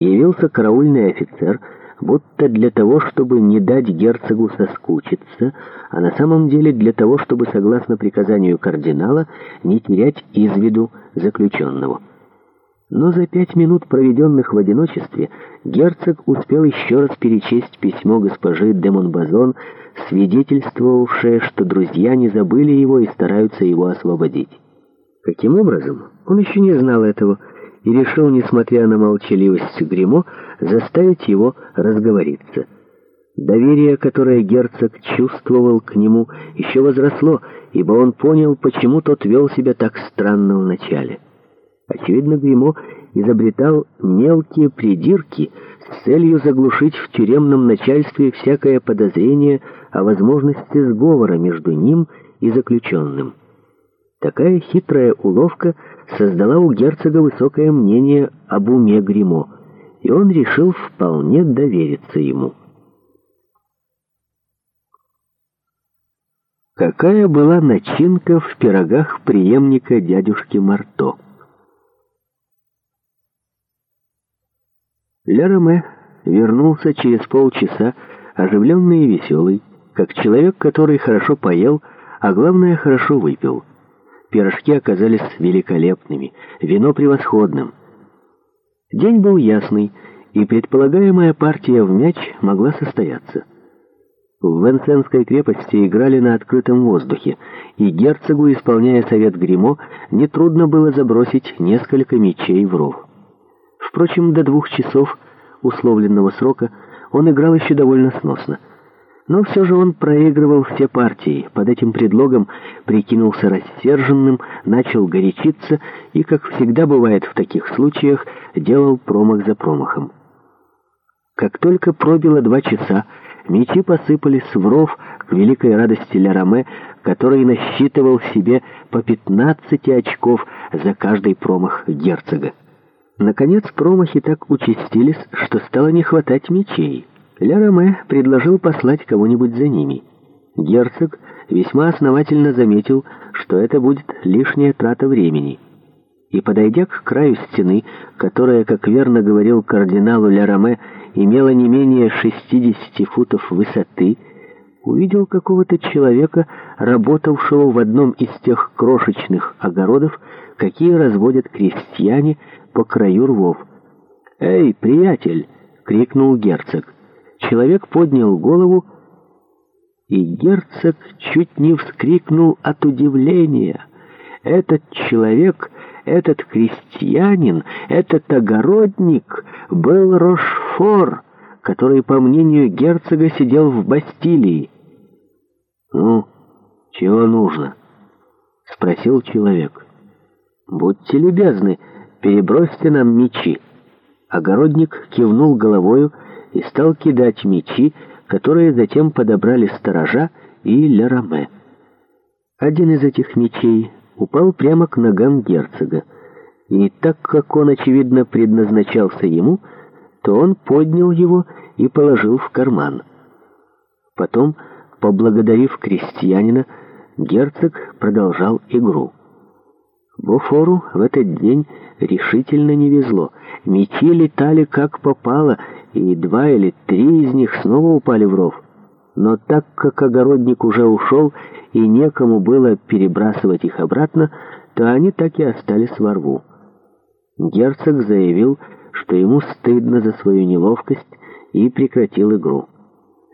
явился караульный офицер, будто для того, чтобы не дать герцогу соскучиться, а на самом деле для того, чтобы, согласно приказанию кардинала, не терять из виду заключенного. Но за пять минут, проведенных в одиночестве, герцог успел еще раз перечесть письмо госпожи де Монбазон, свидетельствовавшее, что друзья не забыли его и стараются его освободить. Каким образом? Он еще не знал этого, и решил, несмотря на молчаливость Гримо, заставить его разговориться. Доверие, которое герцог чувствовал к нему, еще возросло, ибо он понял, почему тот вел себя так странно вначале. Очевидно, Гримо изобретал мелкие придирки с целью заглушить в тюремном начальстве всякое подозрение о возможности сговора между ним и заключенным. Такая хитрая уловка создала у герцога высокое мнение об уме Гримо, и он решил вполне довериться ему. Какая была начинка в пирогах преемника дядюшки Марто? Лероме вернулся через полчаса, оживленный и веселый, как человек, который хорошо поел, а главное, хорошо выпил. Пирожки оказались великолепными, вино превосходным. День был ясный, и предполагаемая партия в мяч могла состояться. В Венсенской крепости играли на открытом воздухе, и герцогу, исполняя совет гримо нетрудно было забросить несколько мячей в ров. Впрочем, до двух часов условленного срока он играл еще довольно сносно — но все же он проигрывал все партии, под этим предлогом прикинулся рассерженным, начал горячиться и, как всегда бывает в таких случаях, делал промах за промахом. Как только пробило два часа, мечи посыпались в ров к великой радости Лераме, который насчитывал себе по 15 очков за каждый промах герцога. Наконец промахи так участились, что стало не хватать мечей. Ля-Роме предложил послать кого-нибудь за ними. Герцог весьма основательно заметил, что это будет лишняя трата времени. И, подойдя к краю стены, которая, как верно говорил кардиналу Ля-Роме, имела не менее 60 футов высоты, увидел какого-то человека, работавшего в одном из тех крошечных огородов, какие разводят крестьяне по краю рвов. «Эй, приятель!» — крикнул герцог. Человек поднял голову, и герцог чуть не вскрикнул от удивления. Этот человек, этот крестьянин, этот огородник был Рошфор, который, по мнению герцога, сидел в Бастилии. «Ну, чего нужно?» — спросил человек. «Будьте любезны, перебросьте нам мечи». Огородник кивнул головою и стал кидать мечи, которые затем подобрали сторожа и Лераме. Один из этих мечей упал прямо к ногам герцога, и так как он, очевидно, предназначался ему, то он поднял его и положил в карман. Потом, поблагодарив крестьянина, герцог продолжал игру. Буфору в этот день решительно не везло. Мечи летали как попало — и два или три из них снова упали в ров. Но так как огородник уже ушел и некому было перебрасывать их обратно, то они так и остались во рву. Герцог заявил, что ему стыдно за свою неловкость и прекратил игру.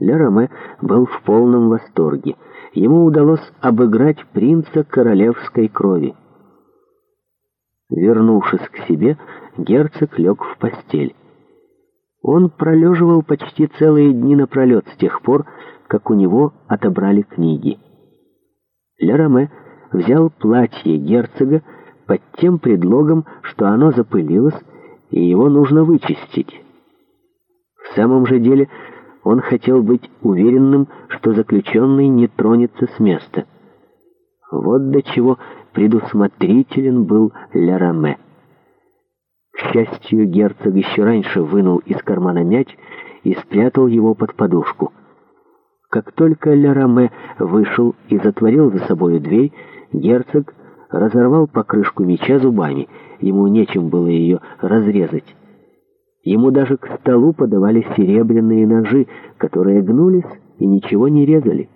Лераме был в полном восторге. Ему удалось обыграть принца королевской крови. Вернувшись к себе, герцог лег в постель. Он пролеживал почти целые дни напролет с тех пор, как у него отобрали книги. Лераме взял платье герцога под тем предлогом, что оно запылилось, и его нужно вычистить. В самом же деле он хотел быть уверенным, что заключенный не тронется с места. Вот до чего предусмотрителен был Лераме. К счастью, герцог еще раньше вынул из кармана мяч и спрятал его под подушку. Как только Лераме вышел и затворил за собою дверь, герцог разорвал покрышку меча зубами, ему нечем было ее разрезать. Ему даже к столу подавали серебряные ножи, которые гнулись и ничего не резали.